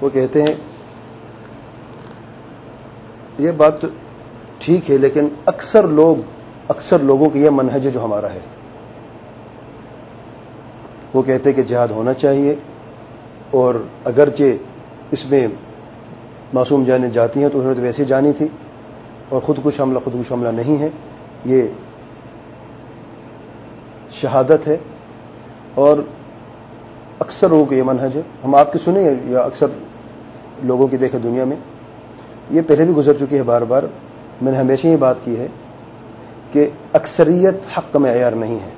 وہ کہتے ہیں، یہ بات تو ٹھیک ہے، لیکن اکثر لوگ، اکثر لوگوں کی یہ منہج جو ہمارا ہے، وہ کہتے کہ جہاد ہونا چاہیے، اور اگرچہ اس میں معصوم جانے جاتی ہیں، تو انہوں نے تو ویسے جانی تھی، اور خود کش حملہ خود کش حملہ نہیں ہے، یہ شہادت ہے، اور اکثر لوگوں کو یہ منحج ہے، ہم آپ کی سنیں یا اکثر لوگوں کی دیکھیں دنیا میں، یہ پہلے بھی گزر چکی ہے بار بار، میں نے ہمیشہ یہ بات کی ہے کہ اکثریت حق کا معیار نہیں ہے۔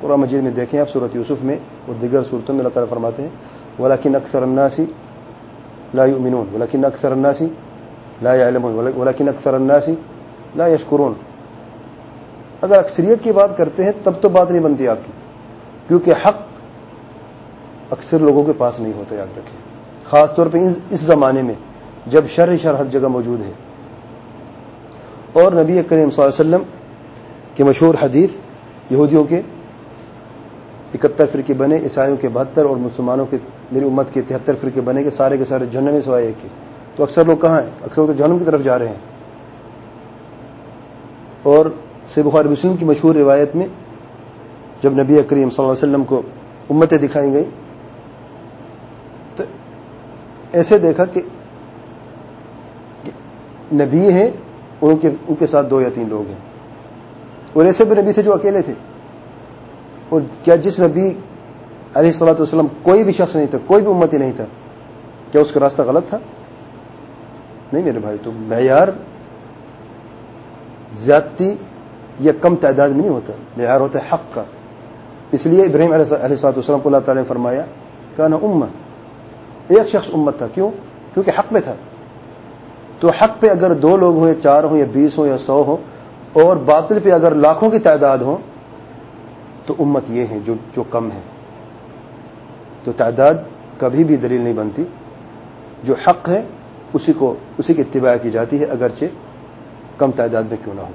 قرآن مجید میں دیکھیں آپ صورت یوسف میں اور دیگر صورتوں میں اللہ تعالیٰ فرماتے ہیں ولاکن اکثر الناسی لا يؤمنون ولاکن اکثر الناسی لا يعلمون ولاکن اکثر الناسی لا يشکرون اگر اکثریت کی بات کرتے ہیں، تب تو بات نہیں بنتی آپ کی، کیونکہ حق اکثر لوگوں کے پاس نہیں ہوتا، یاد رکھیں۔ خاص طور پہ اس زمانے میں جب شر شر ہر جگہ موجود ہے۔ اور نبی کریم صلی اللہ علیہ وسلم کے مشہور حدیث یہودیوں کے اکہتر فرقے بنے، عیسائیوں کے بہتر اور مسلمانوں کے میری امت کے تہتر فرقے بنے کے سارے کے سارے جہنم میں سوائے ایک تو اکثر لوگ کہاں ہیں؟ اکثر لوگ تو جہنم کی طرف جا رہے ہیں۔ اور سی بخار مسلم کی مشہور روایت میں جب نبی کریم صلی اللہ علیہ وسلم کو امتیں دکھائی گئی تو ایسے دیکھا کہ نبی ہیں، ان کے ان کے ساتھ دو یا تین لوگ ہیں۔ اور ایسے بھی نبی سے جو اکیلے تھے۔ اور کیا جس نبی علیہ السلاۃ والسلام کوئی بھی شخص نہیں تھا، کوئی بھی امتی نہیں تھا، کیا اس کا راستہ غلط تھا؟ نہیں میرے بھائی، تو معیار زیادتی یا کم تعداد میں نہیں ہوتا۔ معیار ہوتا ہے حق کا۔ اس لیے ابراہیم علیہ سات والسلام کو اللہ تعالیٰ نے فرمایا کہ نا امت ایک شخص امت تھا، کیوں؟ کیونکہ حق میں تھا۔ تو حق پہ اگر دو لوگ ہوں یا چار ہوں یا بیس ہوں یا سو ہوں اور باطل پہ اگر لاکھوں کی تعداد ہو تو امت یہ ہے جو جو کم ہے تو تعداد کبھی بھی دلیل نہیں بنتی۔ جو حق ہے، اسی کو، اسی کی اتباع کی جاتی ہے، اگرچہ کم تعداد میں کیوں نہ ہو۔